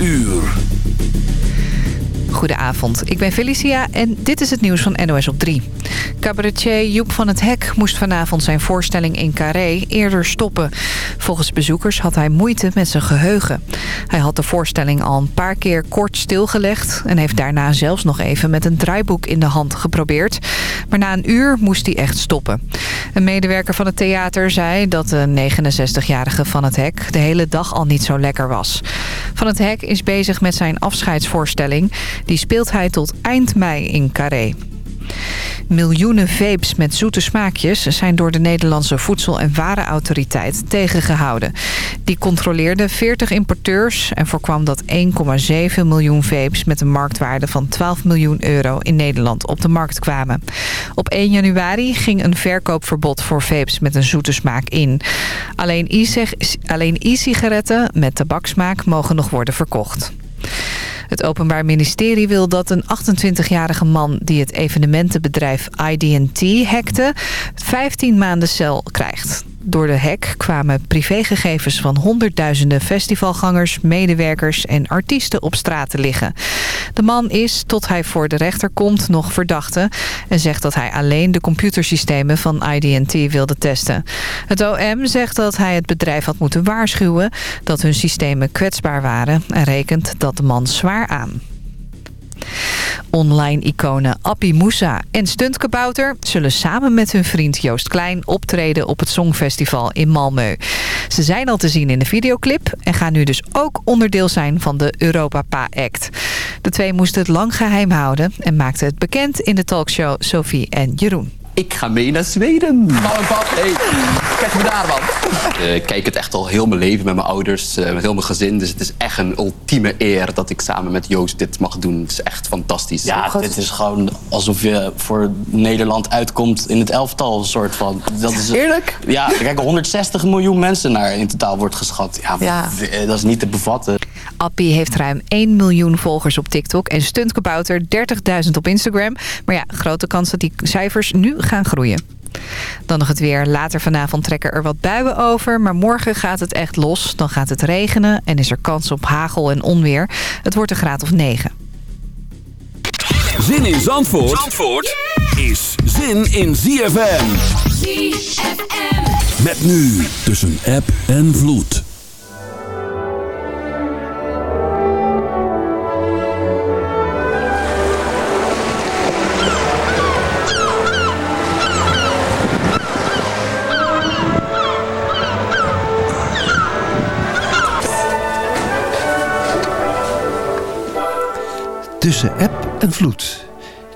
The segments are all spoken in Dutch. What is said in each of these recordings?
uur. Goedenavond, ik ben Felicia en dit is het nieuws van NOS op 3. Cabaretier Joep van het Hek moest vanavond zijn voorstelling in Carré eerder stoppen. Volgens bezoekers had hij moeite met zijn geheugen. Hij had de voorstelling al een paar keer kort stilgelegd... en heeft daarna zelfs nog even met een draaiboek in de hand geprobeerd. Maar na een uur moest hij echt stoppen. Een medewerker van het theater zei dat de 69-jarige van het Hek... de hele dag al niet zo lekker was. Van het Hek is bezig met zijn afscheidsvoorstelling... Die speelt hij tot eind mei in Carré. Miljoenen vapes met zoete smaakjes zijn door de Nederlandse Voedsel- en Warenautoriteit tegengehouden. Die controleerde 40 importeurs en voorkwam dat 1,7 miljoen vapes met een marktwaarde van 12 miljoen euro in Nederland op de markt kwamen. Op 1 januari ging een verkoopverbod voor vapes met een zoete smaak in. Alleen e-sigaretten met tabaksmaak mogen nog worden verkocht. Het Openbaar Ministerie wil dat een 28-jarige man die het evenementenbedrijf IDT hackte 15 maanden cel krijgt. Door de hack kwamen privégegevens van honderdduizenden festivalgangers, medewerkers en artiesten op straat te liggen. De man is, tot hij voor de rechter komt, nog verdachte en zegt dat hij alleen de computersystemen van IDT wilde testen. Het OM zegt dat hij het bedrijf had moeten waarschuwen dat hun systemen kwetsbaar waren en rekent dat de man zwaar aan. Online-iconen Appie Moussa en Stuntkabouter zullen samen met hun vriend Joost Klein optreden op het Songfestival in Malmö. Ze zijn al te zien in de videoclip en gaan nu dus ook onderdeel zijn van de Europa Pa Act. De twee moesten het lang geheim houden en maakten het bekend in de talkshow Sophie en Jeroen. Ik ga mee naar Zweden. Mama en pap, hey, kijk me daar, man. Uh, ik kijk het echt al heel mijn leven met mijn ouders, uh, met heel mijn gezin. Dus het is echt een ultieme eer dat ik samen met Joost dit mag doen. Het is echt fantastisch. Ja, dit is gewoon alsof je voor Nederland uitkomt in het elftal, soort van. Dat is, Eerlijk? Ja, er kijken 160 miljoen mensen naar in totaal wordt geschat. Ja, ja. dat is niet te bevatten. Appie heeft ruim 1 miljoen volgers op TikTok en Stuntkabouter 30.000 op Instagram. Maar ja, grote kans dat die cijfers nu gaan groeien. Dan nog het weer. Later vanavond trekken er wat buien over. Maar morgen gaat het echt los. Dan gaat het regenen en is er kans op hagel en onweer. Het wordt een graad of 9. Zin in Zandvoort, Zandvoort is zin in ZFM. ZFM. Met nu tussen app en vloed. Tussen app en vloed.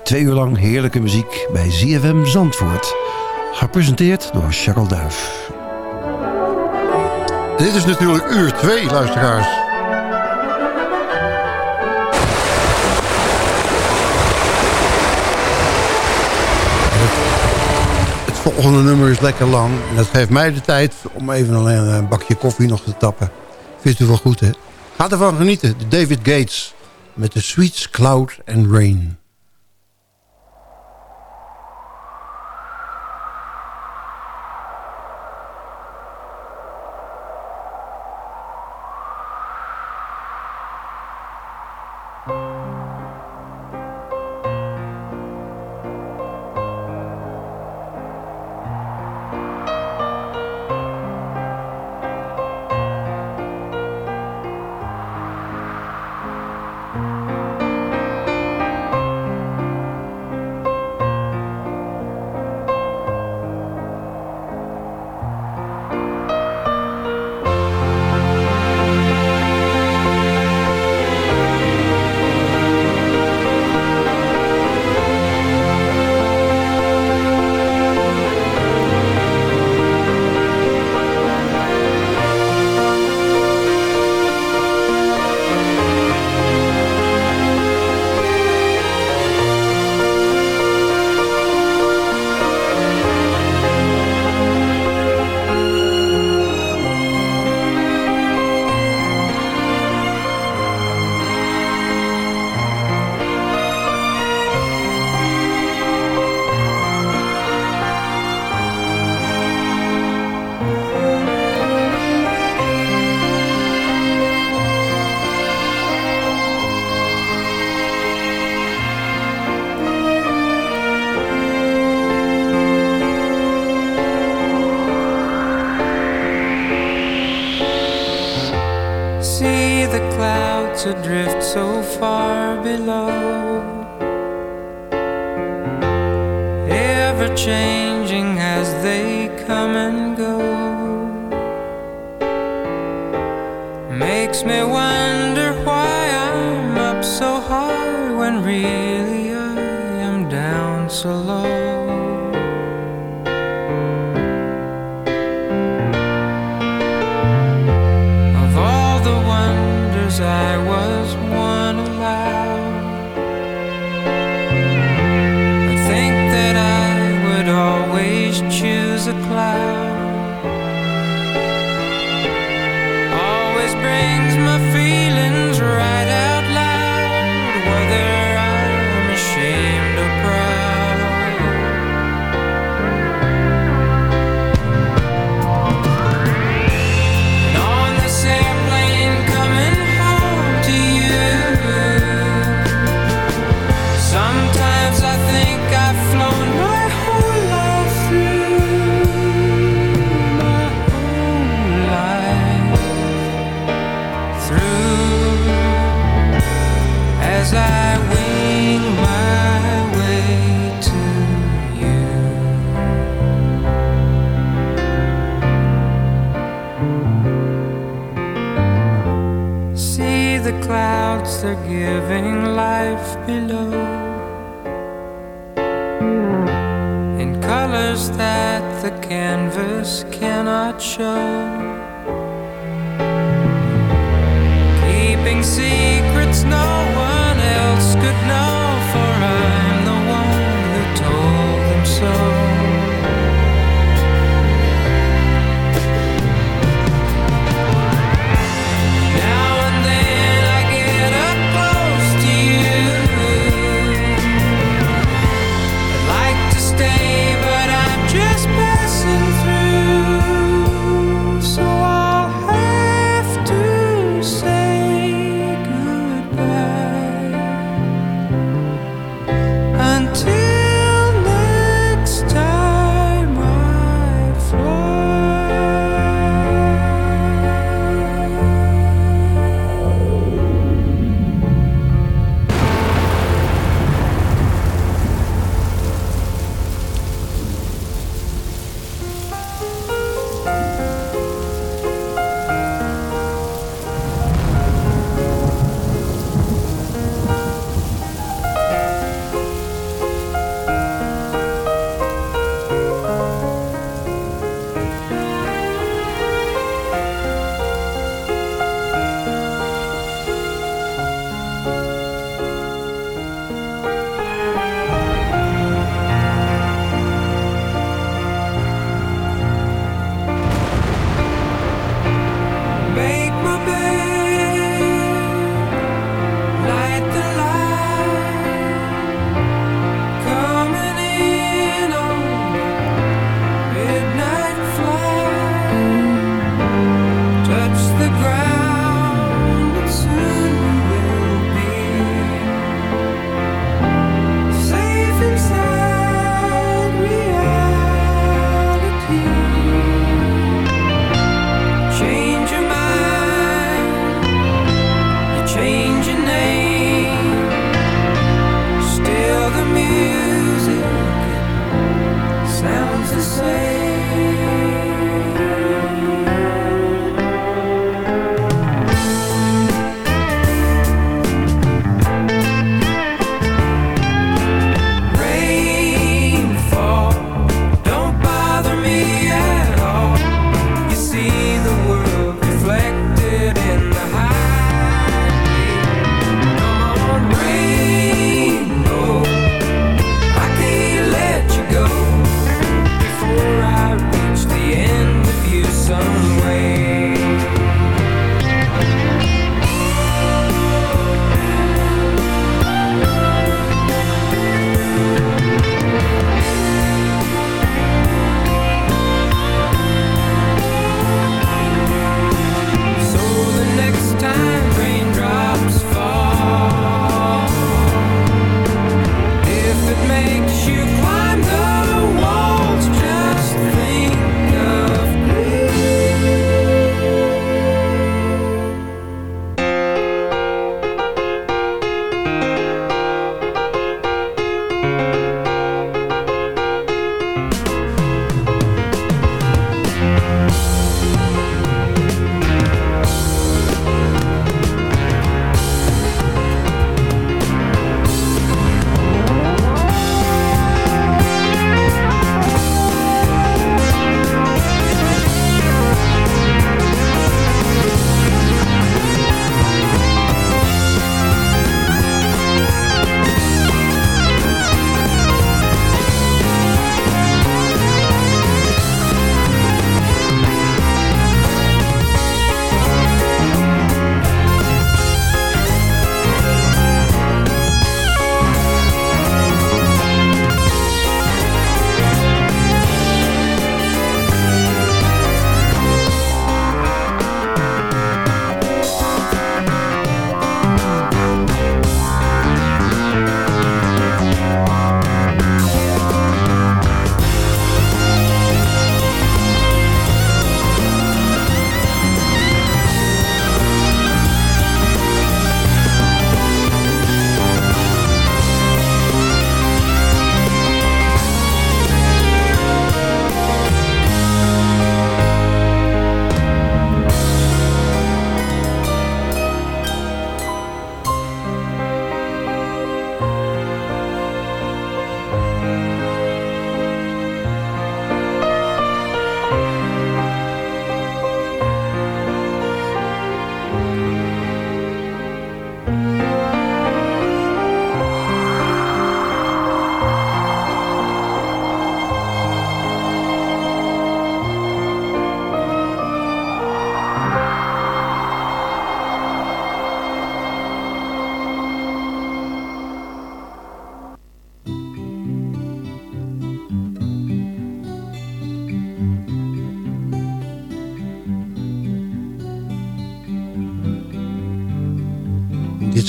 Twee uur lang heerlijke muziek bij ZFM Zandvoort. Gepresenteerd door Charles Duif. Dit is natuurlijk uur 2, luisteraars. Het volgende nummer is lekker lang. En dat geeft mij de tijd om even alleen een bakje koffie nog te tappen. Vindt u wel goed, hè? Ga ervan genieten. De David Gates met de Sweets, Cloud and Rain.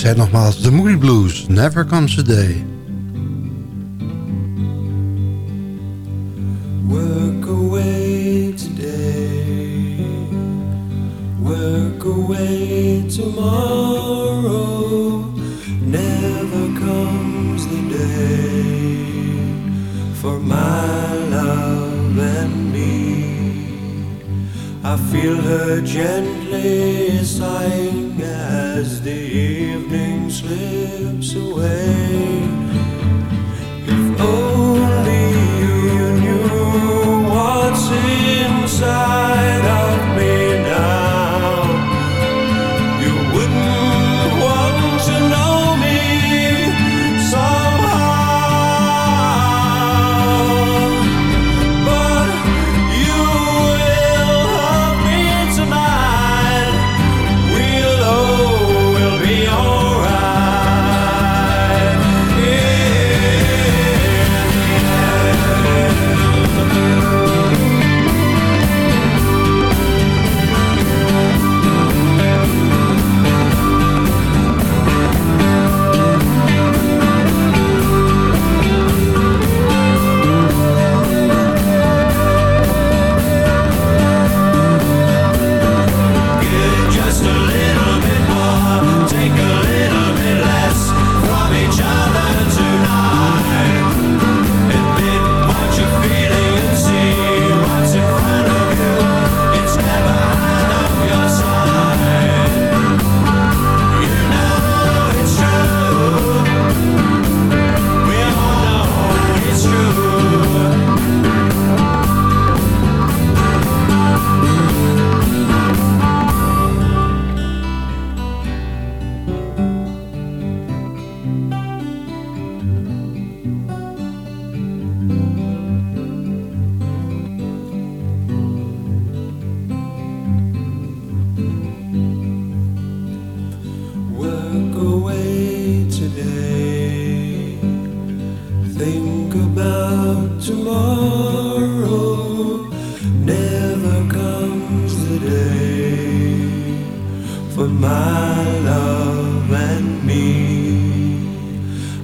En nogmaals The Moody Blues, Never Comes a Day.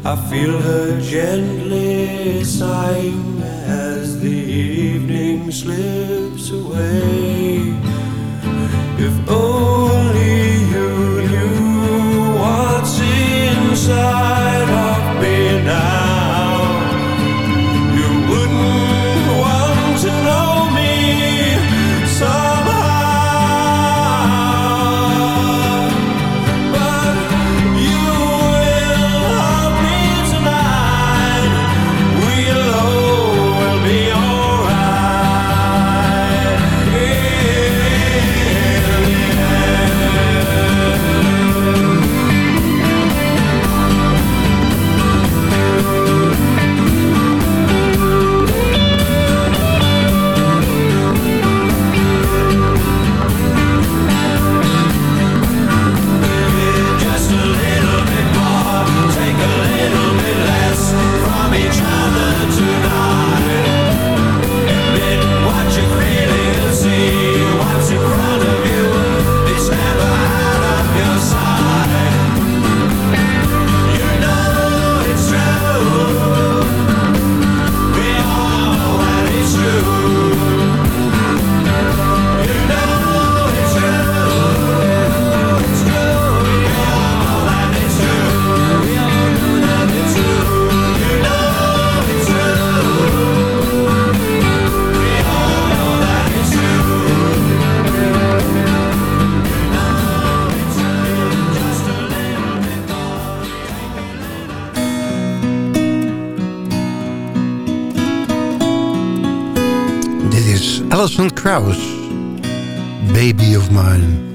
I feel her gently sighing as the evening slips away. If only you knew what's inside. is Alison Krauss, Baby of Mine.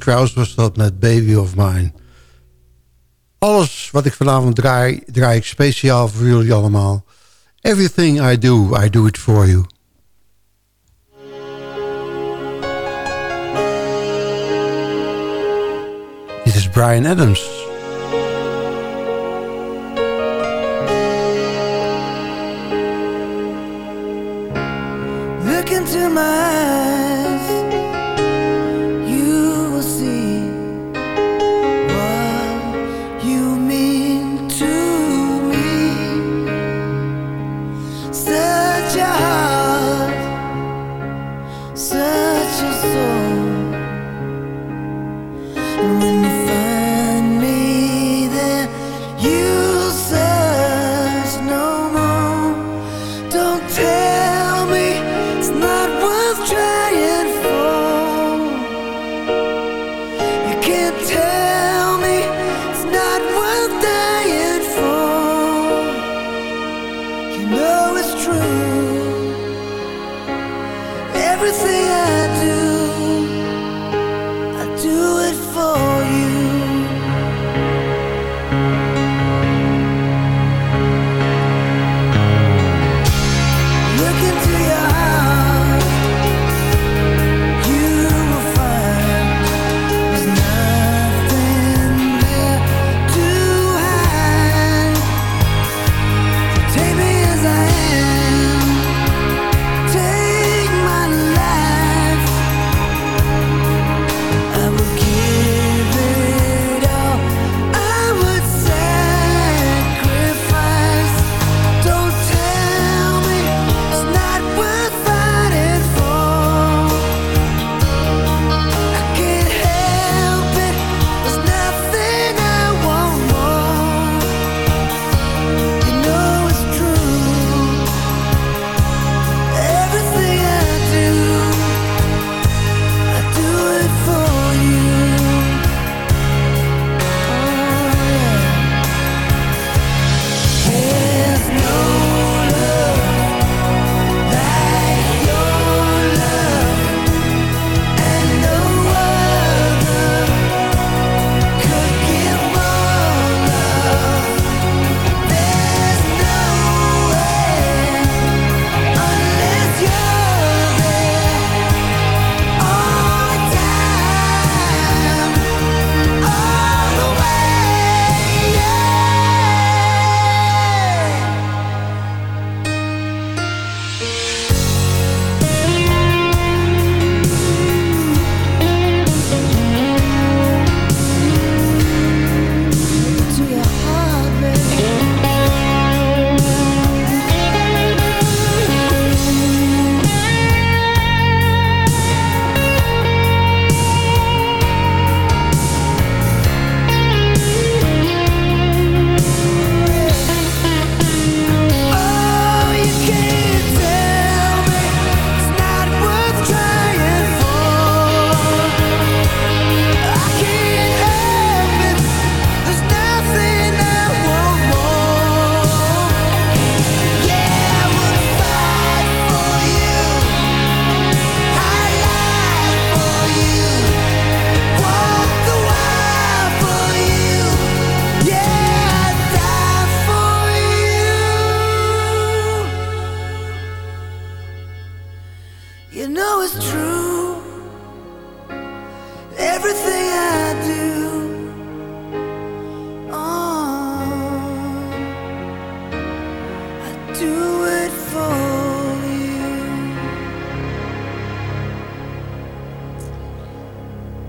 Kraus was dat met Baby of Mine. Alles wat ik vanavond draai, draai ik speciaal voor jullie allemaal. Everything I do, I do it for you. Dit is Brian Adams.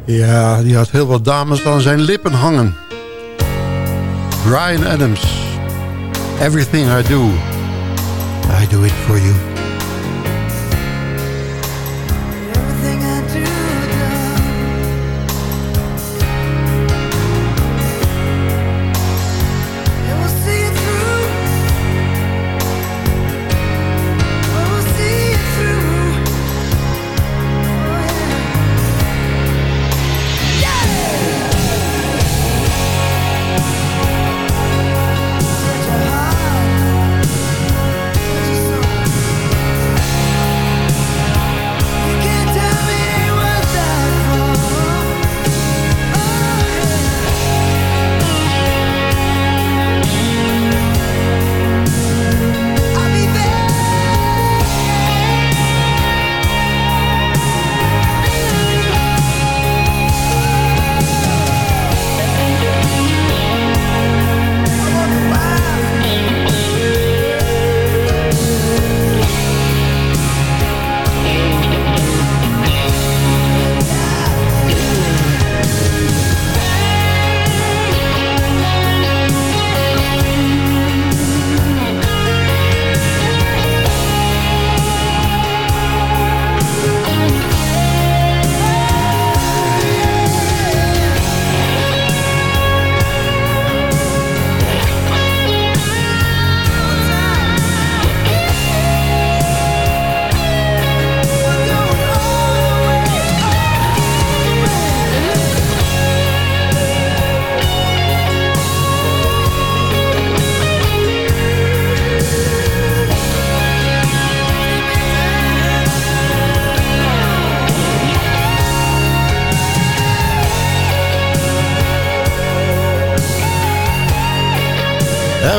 Ja, die had heel wat dames aan zijn lippen hangen. Brian Adams. Everything I do, I do it for you.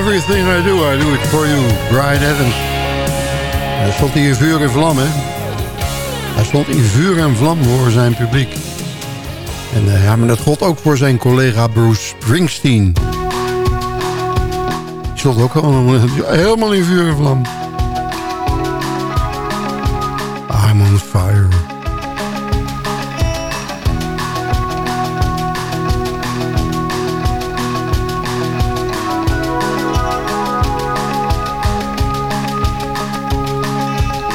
Everything I do, I do it for you. Brian Adams. Hij stond hij in vuur en vlam, hè? Hij stond in vuur en vlam voor zijn publiek. En uh, ja, maar dat gold ook voor zijn collega Bruce Springsteen. Die stond ook helemaal, helemaal in vuur en vlam. I'm on fire.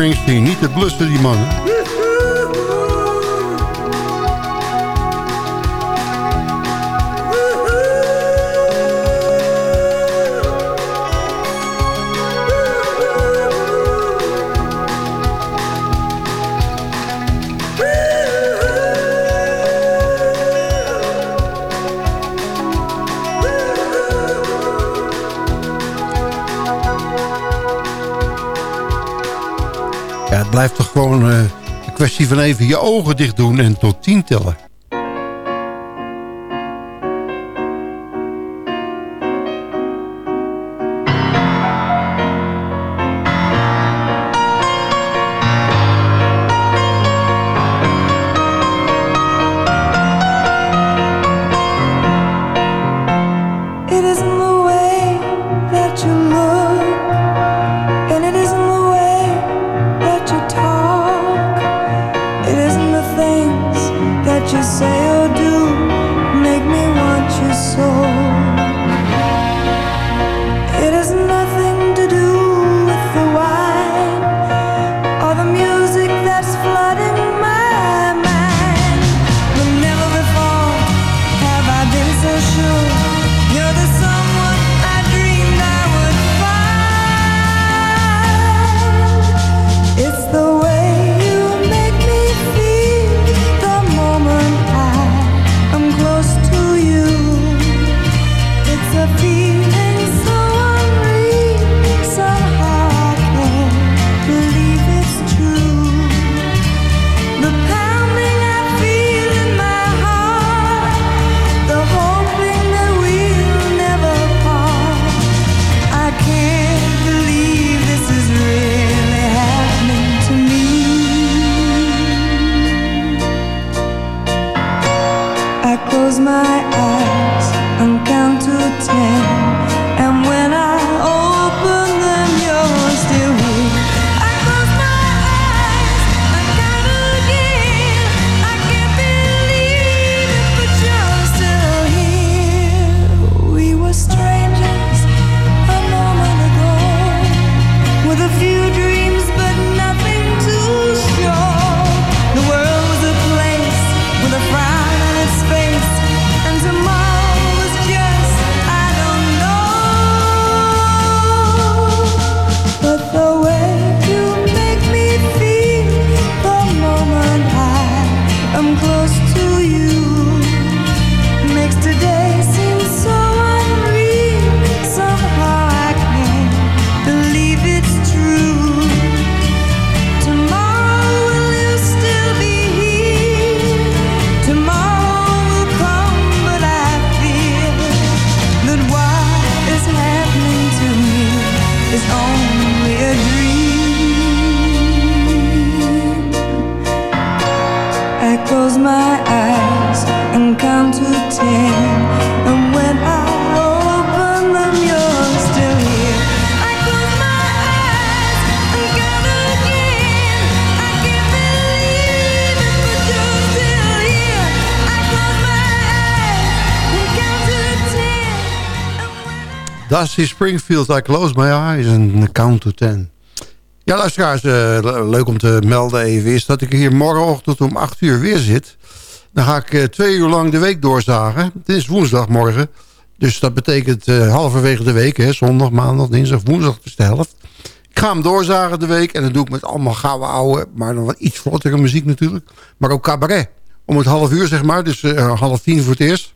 Springsteen, niet te blussen die man. Kwestie van even je ogen dicht doen en tot tien tellen. Dusty Springfield, I close my eyes and count to ten. Ja, luisteraars, le- leuk om te melden even is dat ik hier morgenochtend om 8 uur weer zit. Dan ga ik eh, twee uur lang de week doorzagen. Het is woensdagmorgen, dus dat betekent eh, halverwege de week. Hè, zondag, maandag, dinsdag, woensdag is de helft. Ik ga hem doorzagen de week en dat doe ik met allemaal gouden ouwe, maar dan wat iets vlottere muziek natuurlijk. Maar ook cabaret. Om het half uur zeg maar, dus half tien voor het eerst.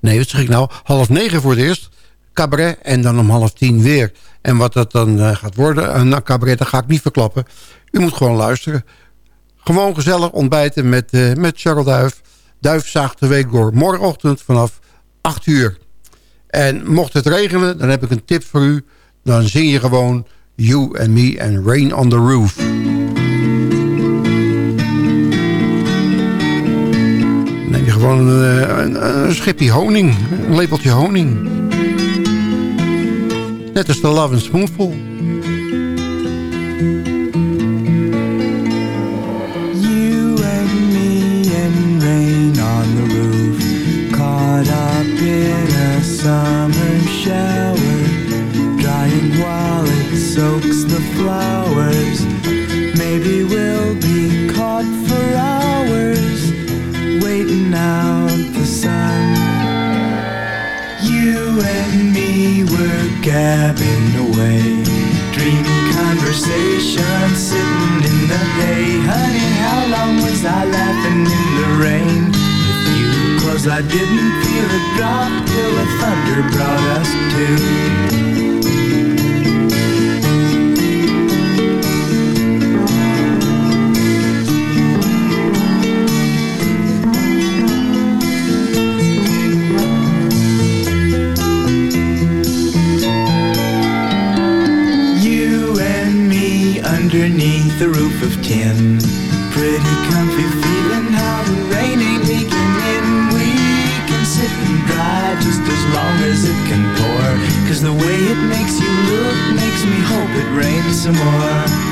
Nee, wat zeg ik nou? Half negen voor het eerst. Cabaret en dan om half tien weer. En wat dat dan eh, gaat worden, een cabaret, dat ga ik niet verklappen. U moet gewoon luisteren. Gewoon gezellig ontbijten met, eh met Charles Duif. Duif zaagt de week door. Morgenochtend vanaf 8 uur. En mocht het regenen, dan heb ik een tip voor u. Dan zing je gewoon You and Me and Rain on the Roof. Dan neem je gewoon een, eh, een, een schipje honing. Een lepeltje honing. Net als de Love and Spoonful. You and me and rain on the roof, caught up in a summer shower, drying while it soaks the flowers. Maybe we'll be caught for hours, waiting out gabbing away, dreamy conversation sitting in the hay. Honey, how long was I laughing in the rain with you? Cause I didn't feel a drop till the thunder brought us to. The roof of tin. Pretty comfy feeling how the rain ain't leaking in. We can sit and dry just as long as it can pour. Cause the way it makes you look makes me hope it rains some more.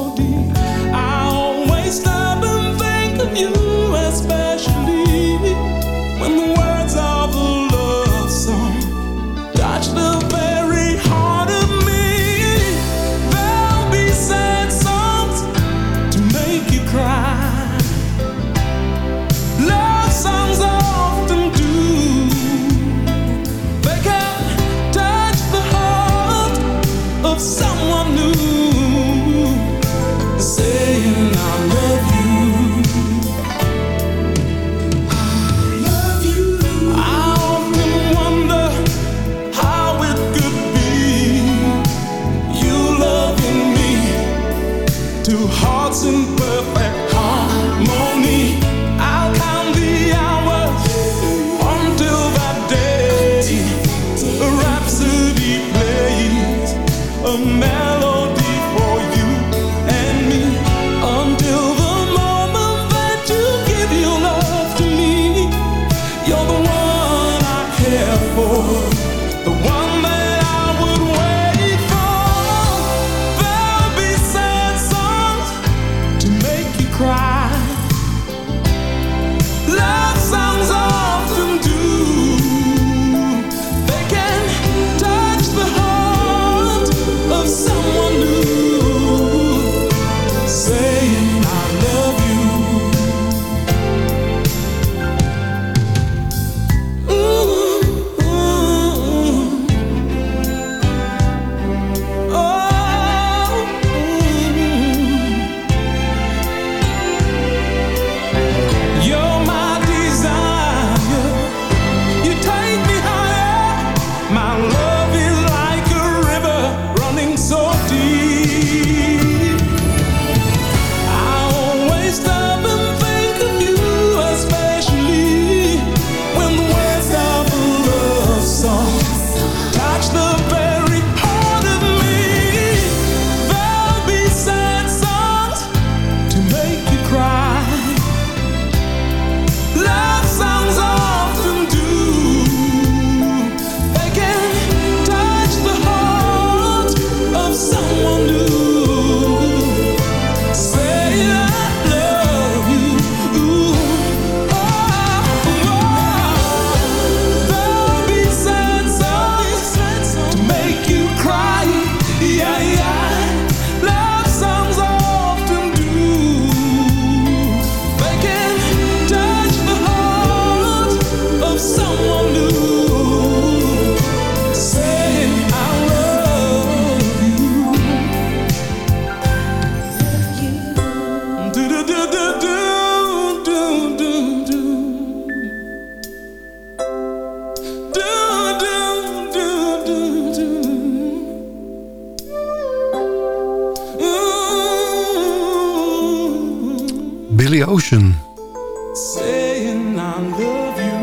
Saying I love you.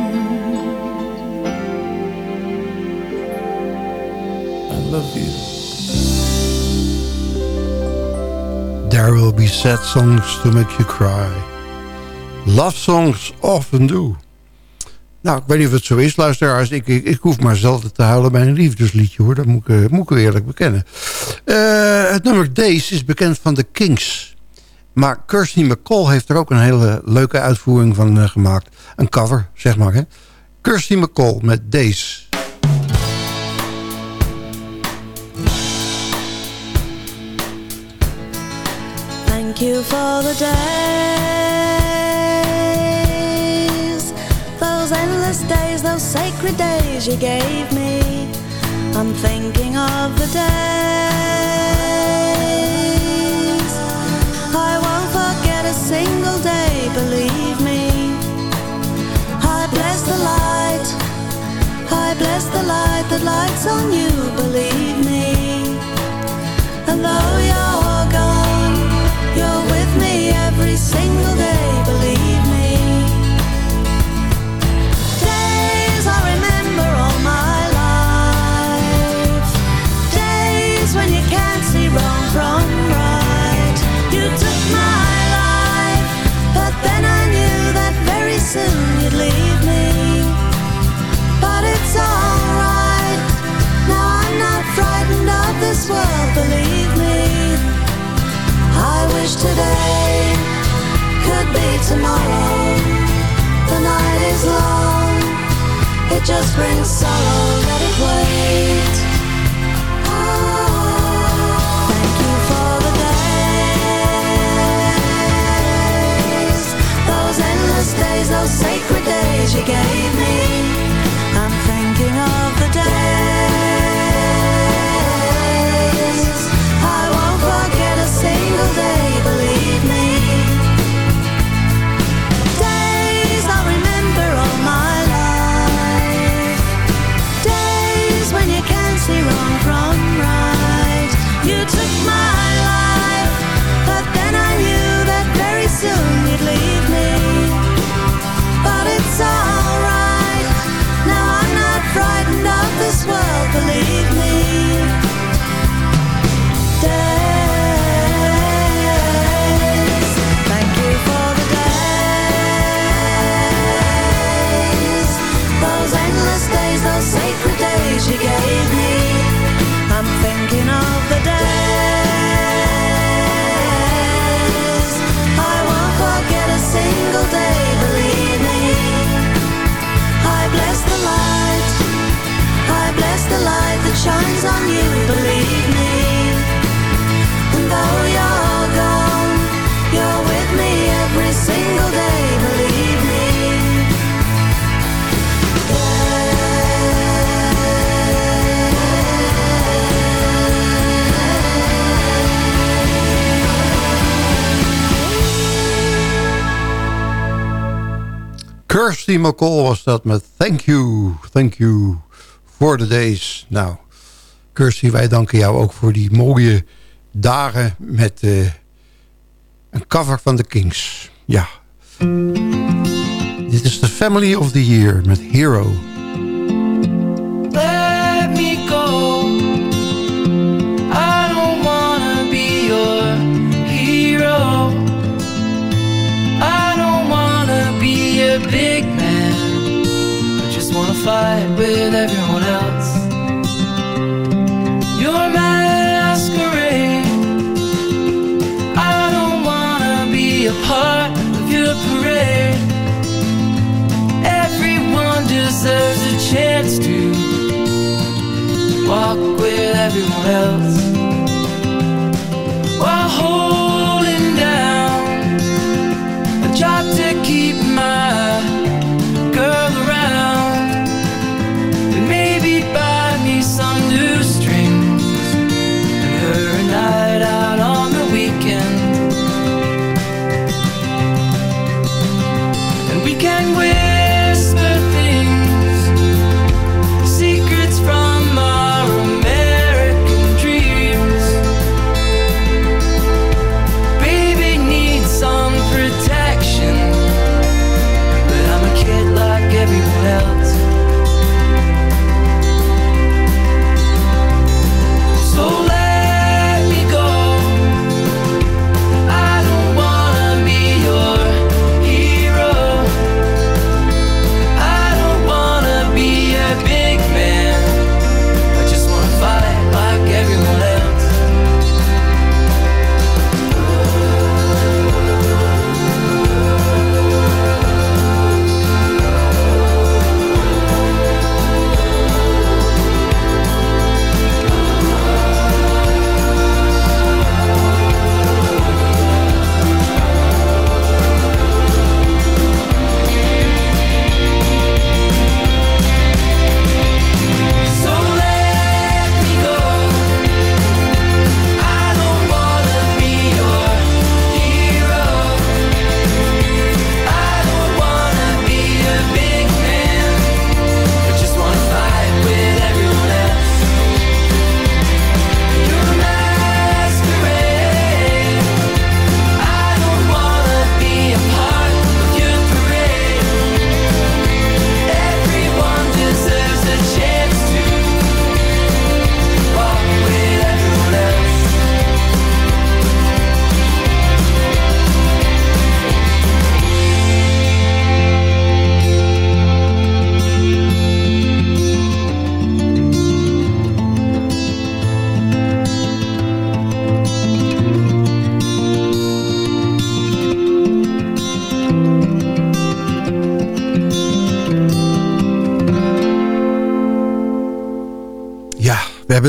I love you. There will be sad songs to make you cry. Love songs often do. Nou, ik weet niet of het zo is, luisteraars. Ik, ik, ik hoef maar zelden te huilen bij een liefdesliedje, hoor. Dat moet ik, eh, moet ik eerlijk bekennen. Eh, het nummer Days is bekend van de Kings. Maar Kirsty McCall heeft er ook een hele leuke uitvoering van eh, gemaakt. Een cover, zeg maar. Hè? Kirsty McCall met Days. Thank you for the days, those endless days, those sacred days you gave me. I'm thinking of the days a single day, believe me. I bless the light, I bless the light that lights on you, believe me. And though you're gone, you're with me every single day, today could be tomorrow. The night is long, it just brings sorrow. Let it wait. shines on you, believe me. And though you're gone, you're with me every single day, believe me. Kirsty McCall was that, but Thank You, Thank You for the Days. now. Kirsty, wij danken jou ook voor die mooie dagen met eh, een cover van de Kings. Ja. Dit is de Family of the Year met Hero. Let me go. I don't wanna be your hero. I don't wanna be a big man. I just wanna fight with everyone else. Deserves a chance to walk with everyone else while holding down a job to keep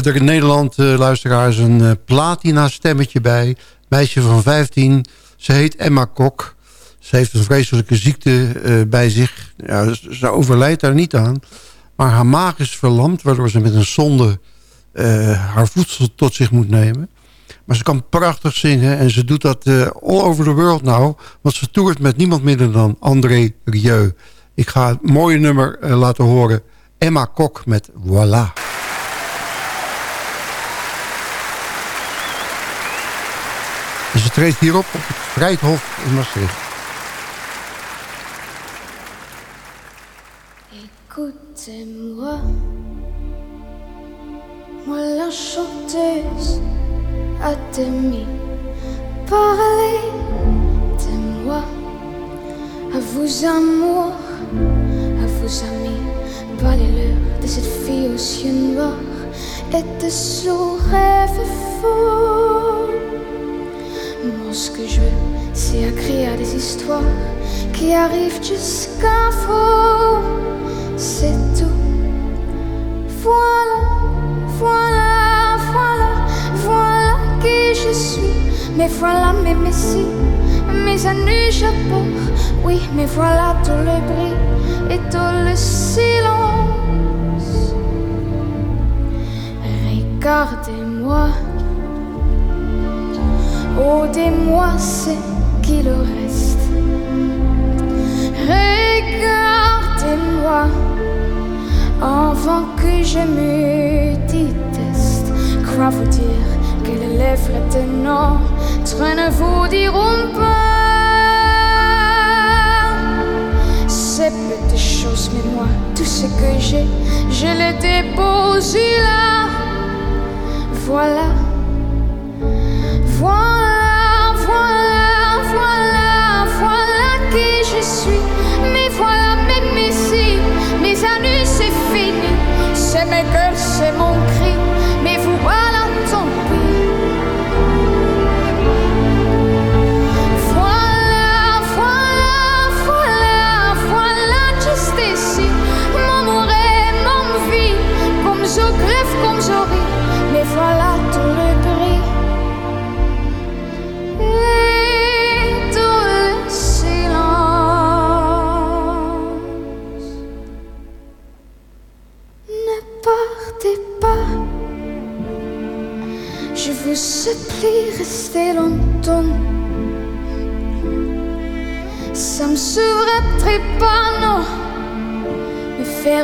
hebben er in Nederland, eh, luisteraars, een eh, platina stemmetje bij. Meisje van 15, ze heet Emma Kok. Ze heeft een vreselijke ziekte eh, bij zich. Ja, ze overlijdt daar niet aan. Maar haar maag is verlamd, waardoor ze met een zonde haar voedsel tot zich moet nemen. Maar ze kan prachtig zingen en ze doet dat all over the world nou. Want ze toert met niemand minder dan André Rieu. Ik ga het mooie nummer laten horen. Emma Kok met Voilà. En ze treedt hierop op het Vrijthof in Maastricht. Écoutez-moi, moi la chanteuse à demi. Parlez de moi, à vos amours, à vos amis. Parlez-leur de cette fille aux yeux noirs et de son rêve. Ce que je veux, c'est écrire des histoires qui arrivent jusqu'à vous. C'est tout. Voilà, voilà, voilà, voilà qui je suis. Mais voilà mes messies, mes années chapeaux. Oui, mais voilà tout le bruit et tout le silence. Regardez-moi. Oh, dis-moi ce qu'il reste. Regardez-moi avant que je me déteste. Crois vous dire que les lèvres de notre ne vous diront pas ces petites choses, mais moi, tout ce que j'ai, je le dépose là. Voilà, voilà, 追梦。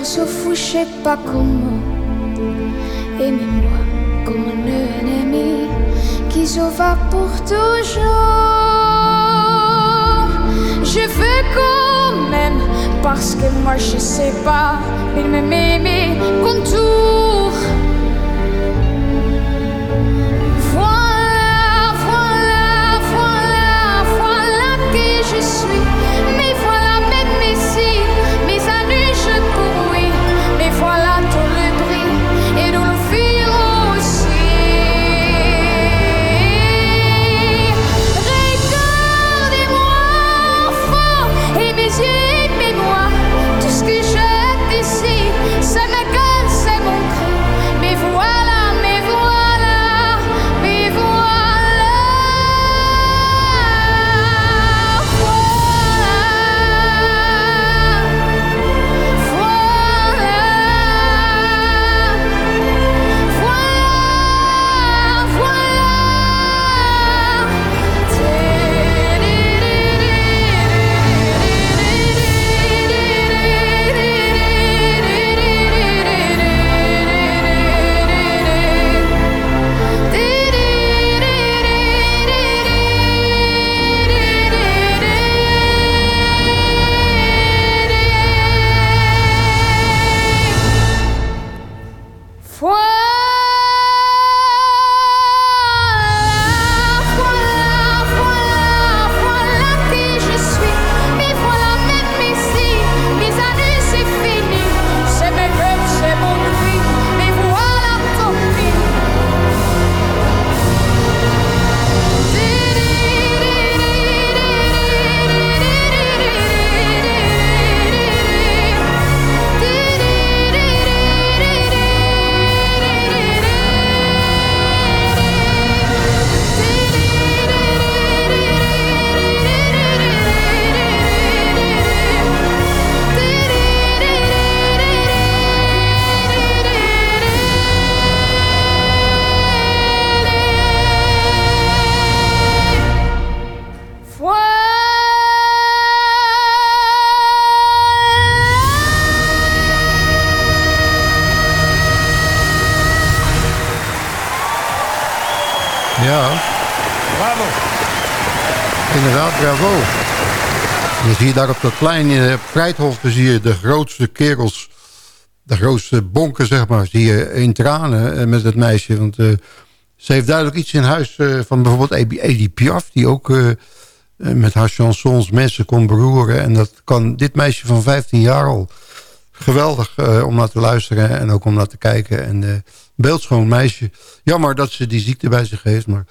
Me faire se foucher pas comment. Aimez-moi comme un ennemi qui se va pour toujours. Je veux quand même, parce que moi je sais pas, il me met mes contours. Voilà, voilà, voilà, voilà qui je suis. Daar op dat plein in het Vrijthof, zie je de grootste kerels, de grootste bonken, zeg maar, zie je in tranen eh, met het meisje. Want eh, ze heeft duidelijk iets in huis eh, van bijvoorbeeld Edi Edie Piaf, die ook met haar chansons mensen kon beroeren. En dat kan dit meisje van 15 jaar al geweldig eh, om naar te luisteren en ook om naar te kijken. En eh beeldschoon meisje. Jammer dat ze die ziekte bij zich heeft, maar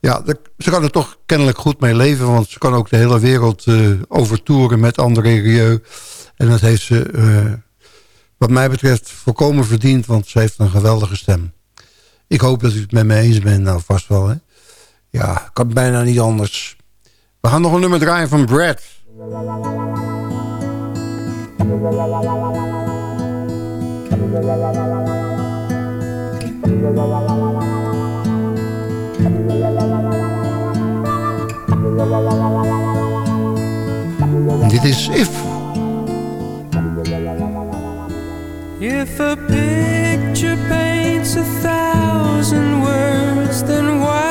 ja, ze kan er toch kennelijk goed mee leven, want ze kan ook de hele wereld eh overtoeren met André Rieu. En dat heeft ze, wat mij betreft, volkomen verdiend, want ze heeft een geweldige stem. Ik hoop dat u het met me eens bent, nou vast wel, hè? Ja, kan bijna niet anders. We gaan nog een nummer draaien van Brad. Dit is If. If a picture paints a thousand words, then why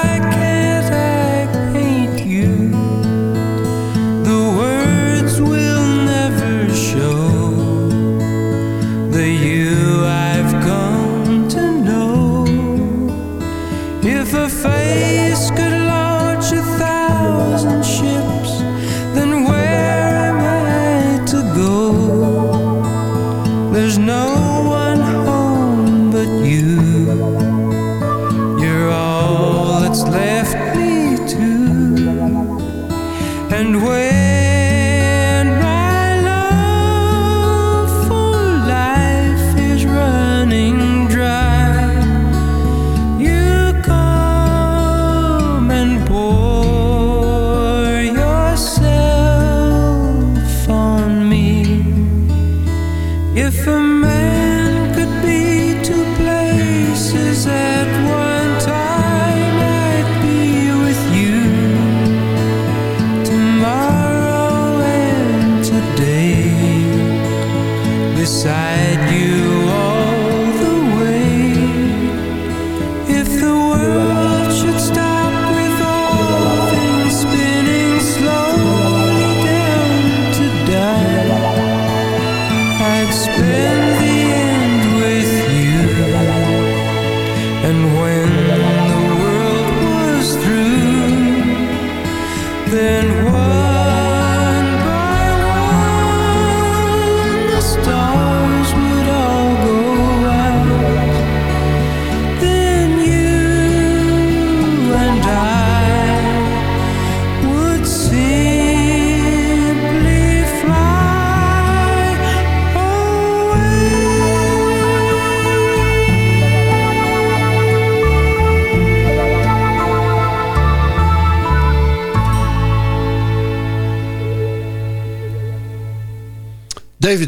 I'd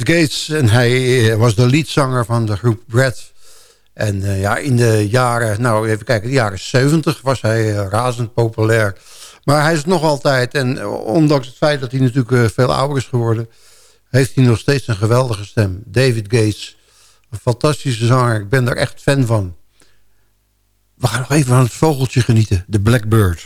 Gates en hij eh, was de leadzanger van de groep Brad. En eh, ja, in de jaren, nou even kijken, de jaren 70 was hij eh, razend populair. Maar hij is nog altijd, en ondanks het feit dat hij natuurlijk veel ouder is geworden... heeft hij nog steeds een geweldige stem. David Gates, een fantastische zanger, ik ben er echt fan van. We gaan nog even van het vogeltje genieten, de Blackbird.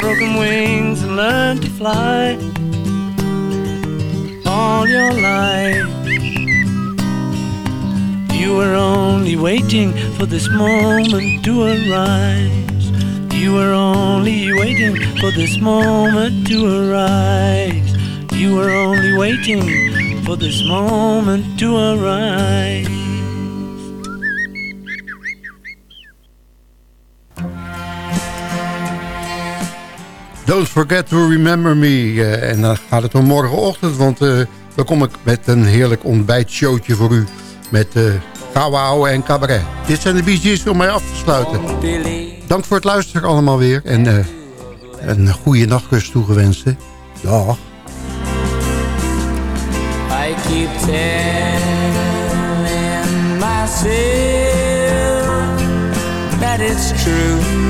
Broken wings and learn to fly. All your life, you were only waiting for this moment to arise. You were only waiting for this moment to arise. You were only waiting for this moment to arise. Don't forget to remember me. Eh, en dan gaat het om morgenochtend, want eh, dan kom ik met een heerlijk ontbijtshowtje voor u. Met uh, en cabaret. Dit zijn de Gees om mij af te sluiten. Dank voor het luisteren allemaal weer. En een goede nachtrust toegewenst. Dag. I keep telling myself that it's true.